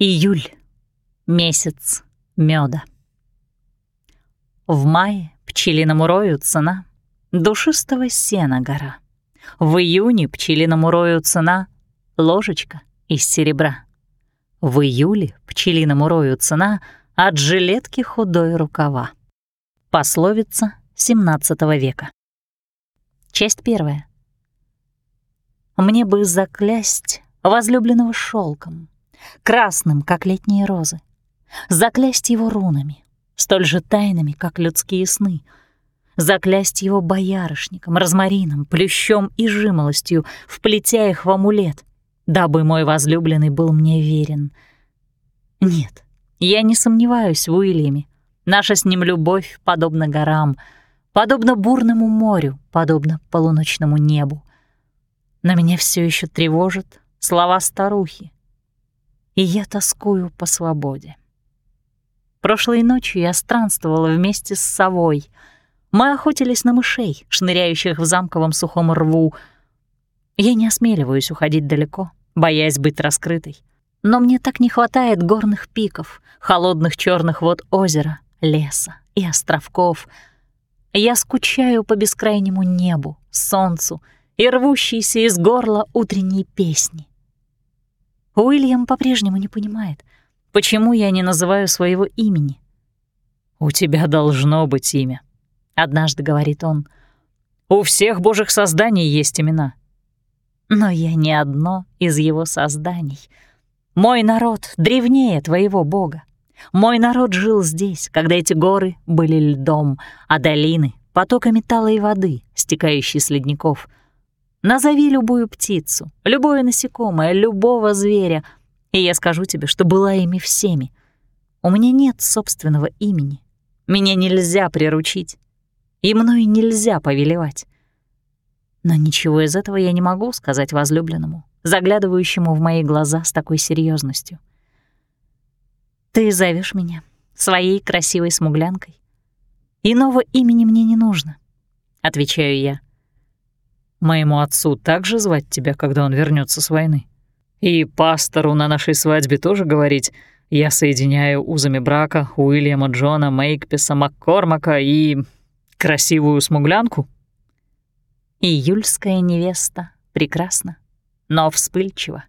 Июль. Месяц меда. В мае пчелиному рою цена душистого сена гора. В июне пчелиному рою цена ложечка из серебра. В июле пчелиному рою цена от жилетки худой рукава. Пословица XVII века. Часть первая. Мне бы заклясть возлюбленного шелком, красным, как летние розы, заклясть его рунами, столь же тайными, как людские сны, заклясть его боярышником, розмарином, плющом и жимолостью, вплетя их в амулет, дабы мой возлюбленный был мне верен. Нет, я не сомневаюсь в Уильяме. Наша с ним любовь подобна горам, подобна бурному морю, подобна полуночному небу. Но меня все еще тревожат слова старухи, и я тоскую по свободе. Прошлой ночью я странствовала вместе с совой. Мы охотились на мышей, шныряющих в замковом сухом рву. Я не осмеливаюсь уходить далеко, боясь быть раскрытой. Но мне так не хватает горных пиков, холодных черных вод озера, леса и островков. Я скучаю по бескрайнему небу, солнцу и рвущейся из горла утренней песни. Уильям по-прежнему не понимает, почему я не называю своего имени. «У тебя должно быть имя», — однажды говорит он. «У всех божьих созданий есть имена». Но я не одно из его созданий. Мой народ древнее твоего бога. Мой народ жил здесь, когда эти горы были льдом, а долины — потоками талой воды, стекающей с ледников — Назови любую птицу, любое насекомое, любого зверя, и я скажу тебе, что была ими всеми. У меня нет собственного имени. Меня нельзя приручить. И мной нельзя повелевать. Но ничего из этого я не могу сказать возлюбленному, заглядывающему в мои глаза с такой серьезностью. Ты зовешь меня своей красивой смуглянкой. Иного имени мне не нужно, — отвечаю я. Моему отцу также звать тебя, когда он вернется с войны. И пастору на нашей свадьбе тоже говорить «Я соединяю узами брака Уильяма Джона Мейкписа Маккормака и красивую смуглянку?» Июльская невеста прекрасна, но вспыльчива.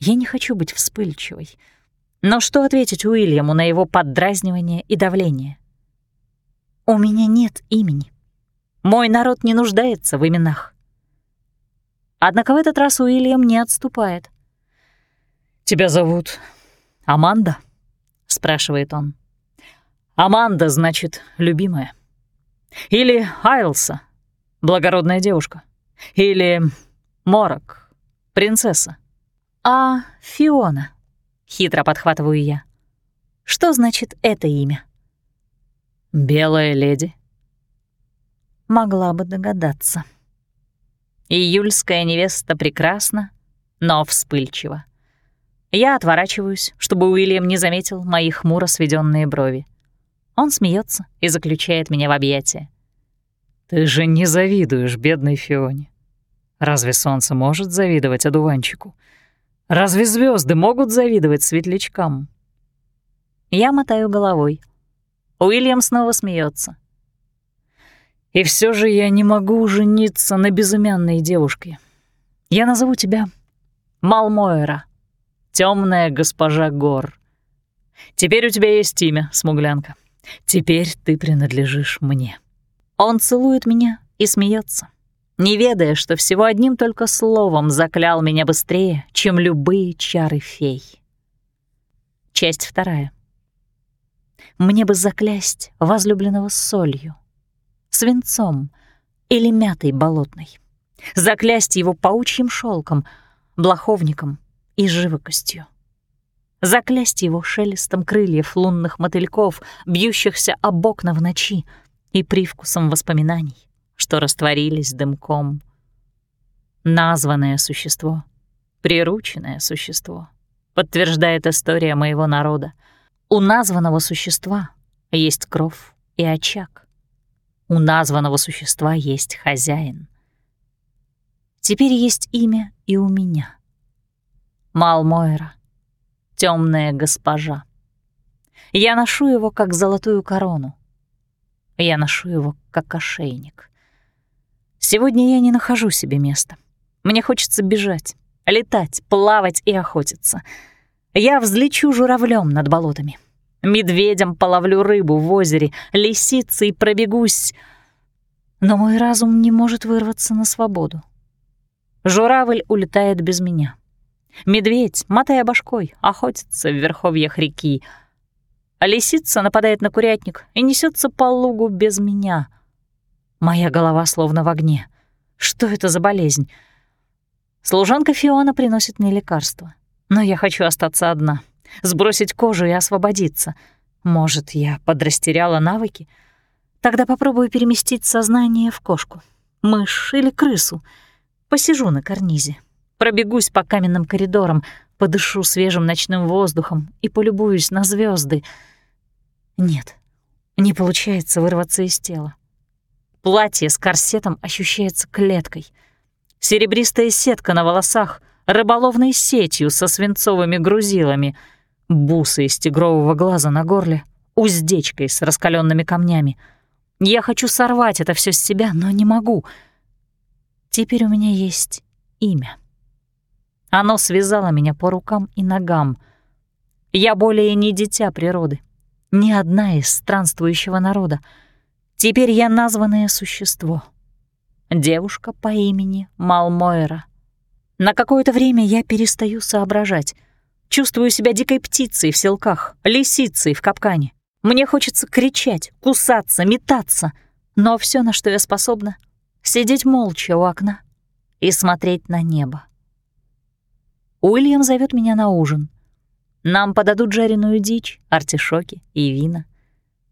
Я не хочу быть вспыльчивой. Но что ответить Уильяму на его поддразнивание и давление? У меня нет имени. Мой народ не нуждается в именах. Однако в этот раз Уильям не отступает. «Тебя зовут Аманда?» — спрашивает он. «Аманда, значит, любимая. Или Айлса, благородная девушка. Или Морок, принцесса. А Фиона?» — хитро подхватываю я. «Что значит это имя?» «Белая леди», могла бы догадаться. Июльская невеста прекрасна, но вспыльчива. Я отворачиваюсь, чтобы Уильям не заметил мои хмуро сведенные брови. Он смеется и заключает меня в объятия. «Ты же не завидуешь бедной Фионе. Разве солнце может завидовать одуванчику? Разве звезды могут завидовать светлячкам?» Я мотаю головой. Уильям снова смеется. И все же я не могу жениться на безымянной девушке. Я назову тебя Малмойра, темная госпожа гор. Теперь у тебя есть имя, смуглянка. Теперь ты принадлежишь мне. Он целует меня и смеется, не ведая, что всего одним только словом заклял меня быстрее, чем любые чары фей. Часть вторая. Мне бы заклясть возлюбленного солью, свинцом или мятой болотной, заклясть его паучьим шелком, блоховником и живокостью, заклясть его шелестом крыльев лунных мотыльков, бьющихся об окна в ночи, и привкусом воспоминаний, что растворились дымком. Названное существо, прирученное существо, подтверждает история моего народа. У названного существа есть кровь и очаг. У названного существа есть хозяин. Теперь есть имя и у меня. Малмойра, темная госпожа. Я ношу его как золотую корону. Я ношу его как ошейник. Сегодня я не нахожу себе места. Мне хочется бежать, летать, плавать и охотиться. Я взлечу журавлем над болотами. Медведем половлю рыбу в озере, лисицей пробегусь. Но мой разум не может вырваться на свободу. Журавль улетает без меня. Медведь, мотая башкой, охотится в верховьях реки. А лисица нападает на курятник и несется по лугу без меня. Моя голова словно в огне. Что это за болезнь? Служанка Фиона приносит мне лекарство. Но я хочу остаться одна, сбросить кожу и освободиться. Может, я подрастеряла навыки? Тогда попробую переместить сознание в кошку, мышь или крысу — Посижу на карнизе, пробегусь по каменным коридорам, подышу свежим ночным воздухом и полюбуюсь на звезды. Нет, не получается вырваться из тела. Платье с корсетом ощущается клеткой. Серебристая сетка на волосах — рыболовной сетью со свинцовыми грузилами, бусы из тигрового глаза на горле, уздечкой с раскаленными камнями. Я хочу сорвать это все с себя, но не могу — Теперь у меня есть имя. Оно связало меня по рукам и ногам. Я более не дитя природы, ни одна из странствующего народа. Теперь я названное существо. Девушка по имени Малмойра. На какое-то время я перестаю соображать. Чувствую себя дикой птицей в селках, лисицей в капкане. Мне хочется кричать, кусаться, метаться, но все, на что я способна, сидеть молча у окна и смотреть на небо. Уильям зовет меня на ужин. Нам подадут жареную дичь, артишоки и вина.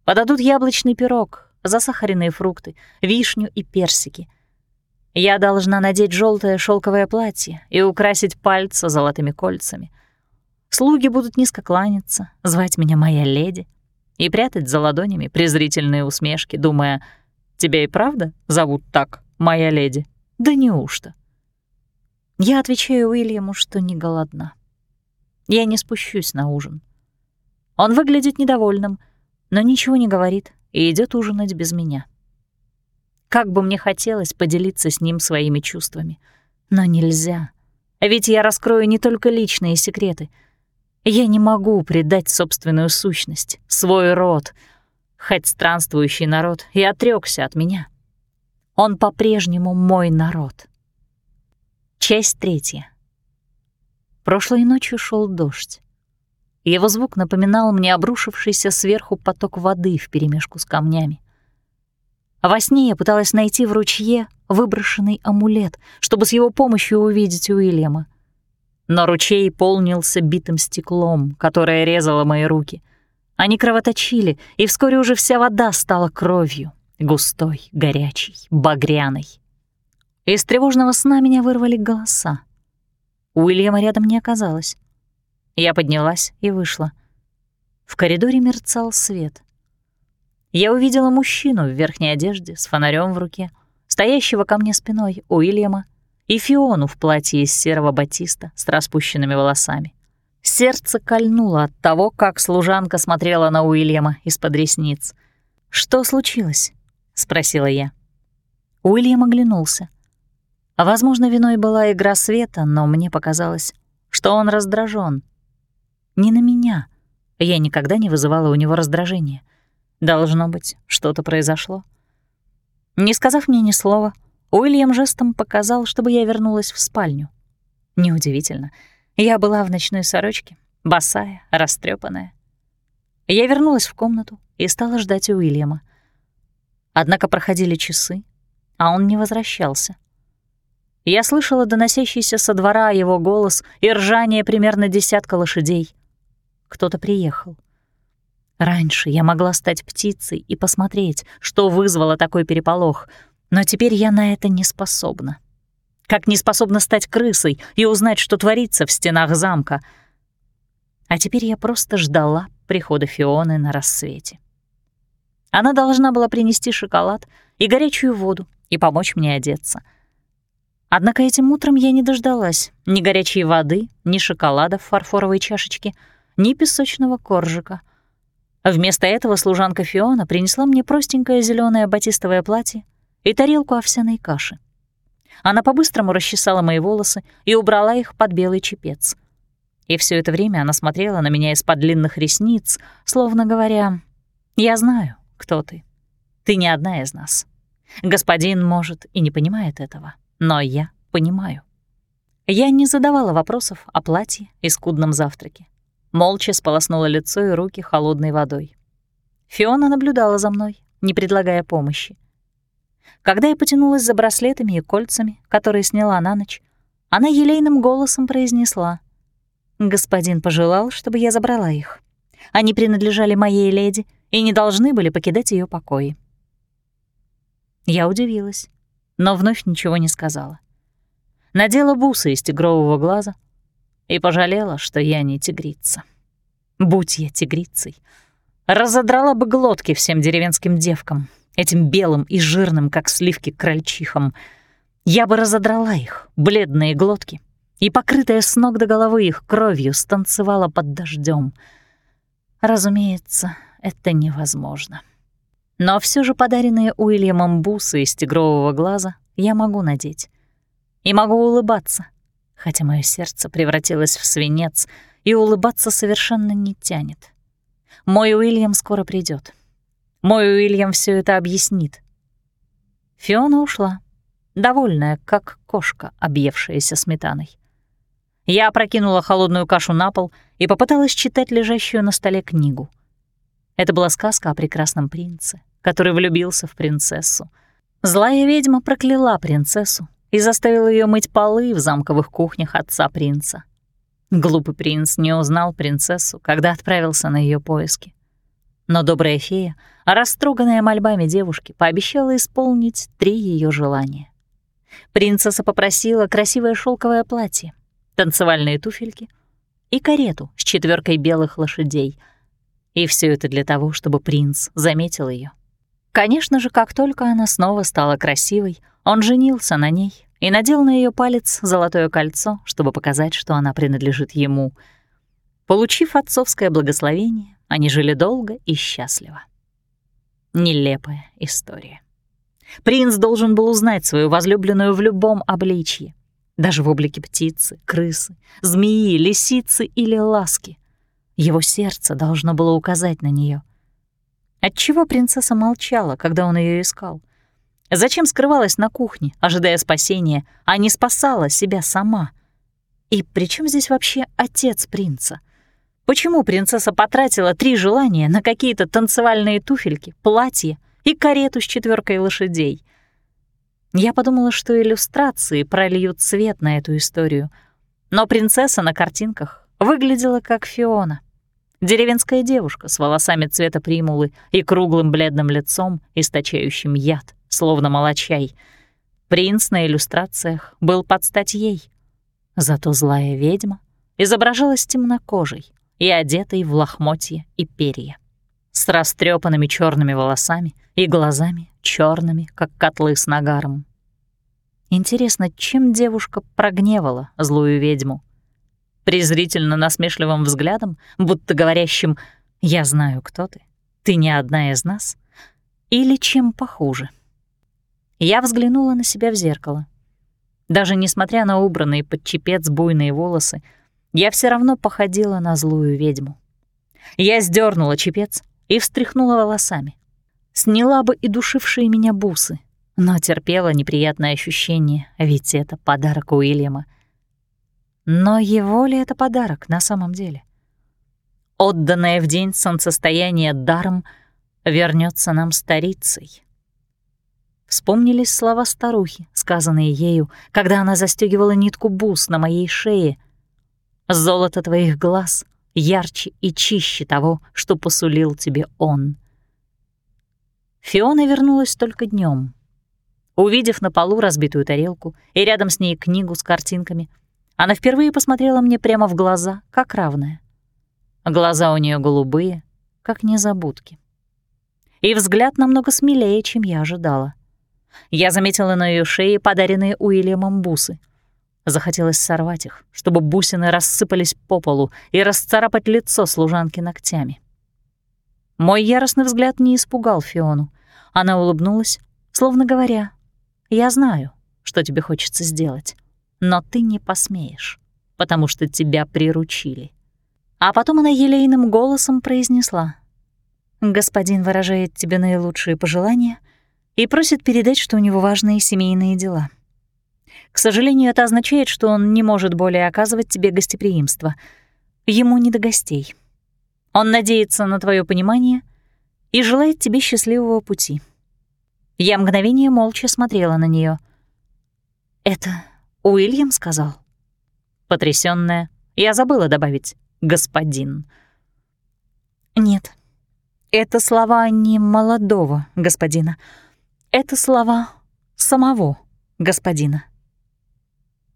Подадут яблочный пирог, засахаренные фрукты, вишню и персики. Я должна надеть желтое шелковое платье и украсить пальцы золотыми кольцами. Слуги будут низко кланяться, звать меня «моя леди» и прятать за ладонями презрительные усмешки, думая — Тебя и правда зовут так, моя леди? Да неужто? Я отвечаю Уильяму, что не голодна. Я не спущусь на ужин. Он выглядит недовольным, но ничего не говорит и идет ужинать без меня. Как бы мне хотелось поделиться с ним своими чувствами, но нельзя. Ведь я раскрою не только личные секреты. Я не могу предать собственную сущность, свой род — хоть странствующий народ и отрекся от меня. Он по-прежнему мой народ. Часть третья. Прошлой ночью шел дождь. Его звук напоминал мне обрушившийся сверху поток воды вперемешку с камнями. Во сне я пыталась найти в ручье выброшенный амулет, чтобы с его помощью увидеть Уильяма. Но ручей полнился битым стеклом, которое резало мои руки. Они кровоточили, и вскоре уже вся вода стала кровью, густой, горячей, багряной. Из тревожного сна меня вырвали голоса. Уильяма рядом не оказалось. Я поднялась и вышла. В коридоре мерцал свет. Я увидела мужчину в верхней одежде с фонарем в руке, стоящего ко мне спиной Уильяма, и Фиону в платье из серого батиста с распущенными волосами. Сердце кольнуло от того, как служанка смотрела на Уильяма из-под ресниц. «Что случилось?» — спросила я. Уильям оглянулся. Возможно, виной была игра света, но мне показалось, что он раздражен. Не на меня. Я никогда не вызывала у него раздражения. Должно быть, что-то произошло. Не сказав мне ни слова, Уильям жестом показал, чтобы я вернулась в спальню. Неудивительно — я была в ночной сорочке, босая, растрепанная. Я вернулась в комнату и стала ждать Уильяма. Однако проходили часы, а он не возвращался. Я слышала доносящийся со двора его голос и ржание примерно десятка лошадей. Кто-то приехал. Раньше я могла стать птицей и посмотреть, что вызвало такой переполох, но теперь я на это не способна как не способна стать крысой и узнать, что творится в стенах замка. А теперь я просто ждала прихода Фионы на рассвете. Она должна была принести шоколад и горячую воду и помочь мне одеться. Однако этим утром я не дождалась ни горячей воды, ни шоколада в фарфоровой чашечке. ни песочного коржика. Вместо этого служанка Фиона принесла мне простенькое зеленое батистовое платье и тарелку овсяной каши. Она по-быстрому расчесала мои волосы и убрала их под белый чепец. И все это время она смотрела на меня из-под длинных ресниц, словно говоря, «Я знаю, кто ты. Ты не одна из нас. Господин, может, и не понимает этого, но я понимаю». Я не задавала вопросов о платье и скудном завтраке. Молча сполоснула лицо и руки холодной водой. Фиона наблюдала за мной, не предлагая помощи. Когда я потянулась за браслетами и кольцами, которые сняла на ночь, она елейным голосом произнесла. «Господин пожелал, чтобы я забрала их. Они принадлежали моей леди и не должны были покидать ее покои». Я удивилась, но вновь ничего не сказала надела бусы из тигрового глаза и пожалела, что я не тигрица. Будь я тигрицей, разодрала бы глотки всем деревенским девкам, этим белым и жирным, как сливки, крольчихам. Я бы разодрала их, бледные глотки, и, покрытая с ног до головы их кровью, станцевала под дождем. Разумеется, это невозможно. Но все же подаренные Уильямом бусы из тигрового глаза я могу надеть и могу улыбаться, хотя мое сердце превратилось в свинец, и улыбаться совершенно не тянет. Мой Уильям скоро придет. Мой Уильям все это объяснит. Фиона ушла, довольная, как кошка, объевшаяся сметаной. Я опрокинула холодную кашу на пол и попыталась читать лежащую на столе книгу. Это была сказка о прекрасном принце, который влюбился в принцессу. Злая ведьма прокляла принцессу и заставил ее мыть полы в замковых кухнях отца принца. Глупый принц не узнал принцессу, когда отправился на ее поиски. Но добрая фея, растроганная мольбами девушки, пообещала исполнить три ее желания. Принцесса попросила красивое шелковое платье, танцевальные туфельки и карету с четверкой белых лошадей. И все это для того, чтобы принц заметил ее. Конечно же, как только она снова стала красивой, он женился на ней и надел на ее палец золотое кольцо, чтобы показать, что она принадлежит ему. Получив отцовское благословение, они жили долго и счастливо. Нелепая история. Принц должен был узнать свою возлюбленную в любом обличье, даже в облике птицы, крысы, змеи, лисицы или ласки. Его сердце должно было указать на нее. Отчего принцесса молчала, когда он ее искал? Зачем скрывалась на кухне, ожидая спасения, а не спасала себя сама? И при чем здесь вообще отец принца? Почему принцесса потратила три желания на какие-то танцевальные туфельки, платье и карету с четверкой лошадей? Я подумала, что иллюстрации прольют свет на эту историю, но принцесса на картинках выглядела как Фиона. Деревенская девушка с волосами цвета примулы и круглым бледным лицом, источающим яд словно молочай. Принц на иллюстрациях был под стать ей. Зато злая ведьма изображалась темнокожей и одетой в лохмотье и перья, с растрепанными черными волосами и глазами черными, как котлы с нагаром. Интересно, чем девушка прогневала злую ведьму? Презрительно насмешливым взглядом, будто говорящим «Я знаю, кто ты, ты не одна из нас», или чем похуже — я взглянула на себя в зеркало. Даже несмотря на убранные под чепец буйные волосы, я все равно походила на злую ведьму. Я сдернула чепец и встряхнула волосами. Сняла бы и душившие меня бусы, но терпела неприятное ощущение, ведь это подарок Уильяма. Но его ли это подарок на самом деле? Отданное в день солнцестояния даром вернется нам старицей. Вспомнились слова старухи, сказанные ею, когда она застегивала нитку бус на моей шее. «Золото твоих глаз ярче и чище того, что посулил тебе он». Фиона вернулась только днем. Увидев на полу разбитую тарелку и рядом с ней книгу с картинками, она впервые посмотрела мне прямо в глаза, как равная. Глаза у нее голубые, как незабудки. И взгляд намного смелее, чем я ожидала. Я заметила на ее шее подаренные Уильямом бусы. Захотелось сорвать их, чтобы бусины рассыпались по полу и расцарапать лицо служанки ногтями. Мой яростный взгляд не испугал Фиону. Она улыбнулась, словно говоря, «Я знаю, что тебе хочется сделать, но ты не посмеешь, потому что тебя приручили». А потом она елейным голосом произнесла, «Господин выражает тебе наилучшие пожелания и просит передать, что у него важные семейные дела». К сожалению, это означает, что он не может более оказывать тебе гостеприимство. Ему не до гостей. Он надеется на твое понимание и желает тебе счастливого пути. Я мгновение молча смотрела на нее. «Это Уильям сказал?» Потрясённая, я забыла добавить «господин». «Нет, это слова не молодого господина. Это слова самого господина».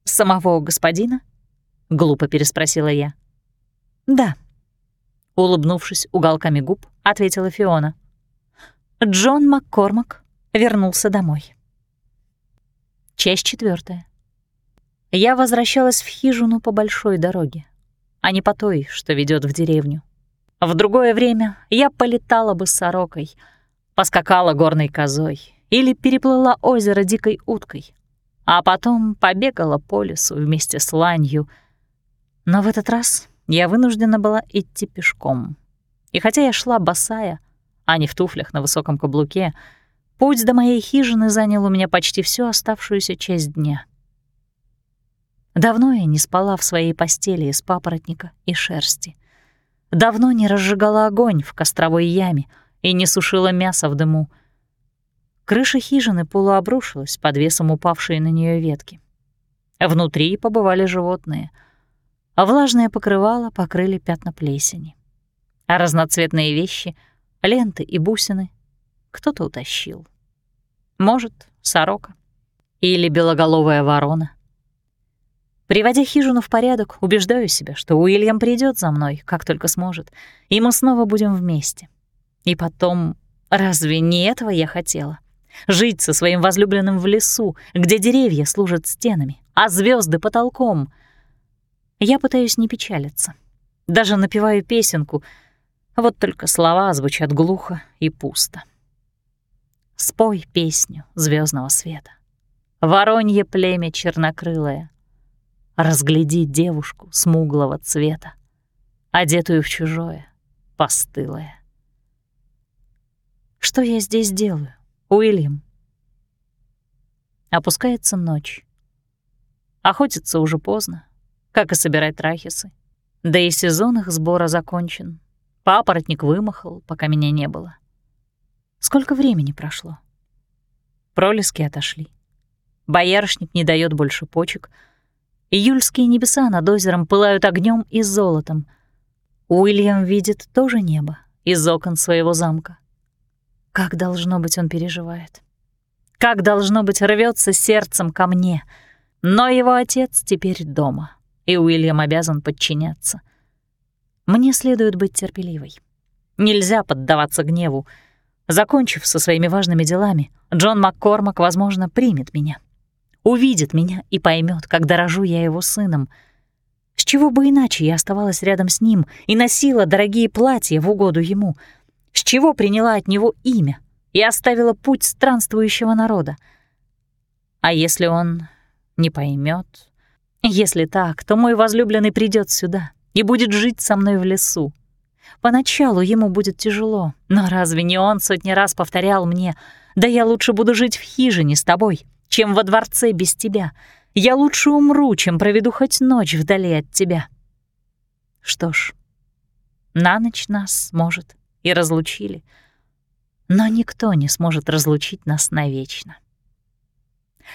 «Самого господина?» — глупо переспросила я. «Да», — улыбнувшись уголками губ, ответила Фиона. Джон Маккормак вернулся домой. Часть четвертая. Я возвращалась в хижину по большой дороге, а не по той, что ведет в деревню. В другое время я полетала бы сорокой, поскакала горной козой или переплыла озеро дикой уткой, а потом побегала по лесу вместе с ланью. Но в этот раз я вынуждена была идти пешком. И хотя я шла босая, а не в туфлях на высоком каблуке, путь до моей хижины занял у меня почти всю оставшуюся часть дня. Давно я не спала в своей постели из папоротника и шерсти. Давно не разжигала огонь в костровой яме и не сушила мясо в дыму — Крыша хижины полуобрушилась под весом упавшей на нее ветки. Внутри побывали животные, а влажное покрывало покрыли пятна плесени. А разноцветные вещи, ленты и бусины кто-то утащил. Может, сорока или белоголовая ворона. Приводя хижину в порядок, убеждаю себя, что Уильям придет за мной, как только сможет, и мы снова будем вместе. И потом, разве не этого я хотела? Жить со своим возлюбленным в лесу, где деревья служат стенами, а звезды потолком. Я пытаюсь не печалиться. Даже напеваю песенку, вот только слова звучат глухо и пусто. Спой песню звездного света. Воронье племя чернокрылое. Разгляди девушку смуглого цвета, одетую в чужое, постылое. Что я здесь делаю? Уильям. Опускается ночь. Охотиться уже поздно, как и собирать рахисы. Да и сезон их сбора закончен. Папоротник вымахал, пока меня не было. Сколько времени прошло? Пролески отошли. Боярышник не дает больше почек. Июльские небеса над озером пылают огнем и золотом. Уильям видит тоже небо из окон своего замка. Как, должно быть, он переживает. Как, должно быть, рвется сердцем ко мне. Но его отец теперь дома, и Уильям обязан подчиняться. Мне следует быть терпеливой. Нельзя поддаваться гневу. Закончив со своими важными делами, Джон Маккормак, возможно, примет меня. Увидит меня и поймет, как дорожу я его сыном. С чего бы иначе я оставалась рядом с ним и носила дорогие платья в угоду ему — с чего приняла от него имя и оставила путь странствующего народа? А если он не поймет? Если так, то мой возлюбленный придет сюда и будет жить со мной в лесу. Поначалу ему будет тяжело, но разве не он сотни раз повторял мне, «Да я лучше буду жить в хижине с тобой, чем во дворце без тебя. Я лучше умру, чем проведу хоть ночь вдали от тебя». Что ж, на ночь нас, может, и разлучили. Но никто не сможет разлучить нас навечно.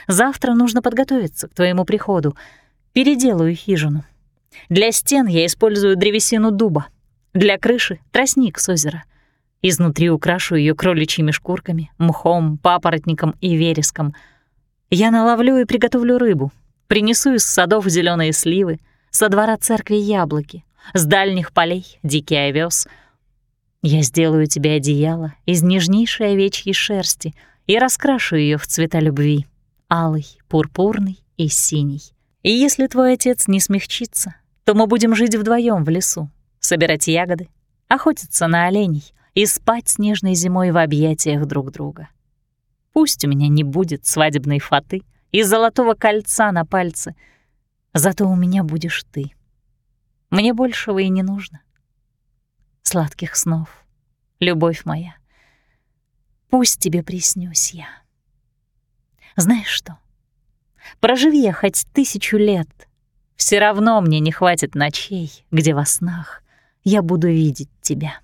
Завтра нужно подготовиться к твоему приходу. Переделаю хижину. Для стен я использую древесину дуба, для крыши — тростник с озера. Изнутри украшу ее кроличьими шкурками, мхом, папоротником и вереском. Я наловлю и приготовлю рыбу, принесу из садов зеленые сливы, со двора церкви яблоки, с дальних полей — дикий овес — я сделаю тебе одеяло из нежнейшей овечьей шерсти и раскрашу ее в цвета любви — алый, пурпурный и синий. И если твой отец не смягчится, то мы будем жить вдвоем в лесу, собирать ягоды, охотиться на оленей и спать снежной зимой в объятиях друг друга. Пусть у меня не будет свадебной фаты и золотого кольца на пальце, зато у меня будешь ты. Мне большего и не нужно. Сладких снов, любовь моя. Пусть тебе приснюсь я. Знаешь что? Проживи я хоть тысячу лет, все равно мне не хватит ночей, где во снах я буду видеть тебя.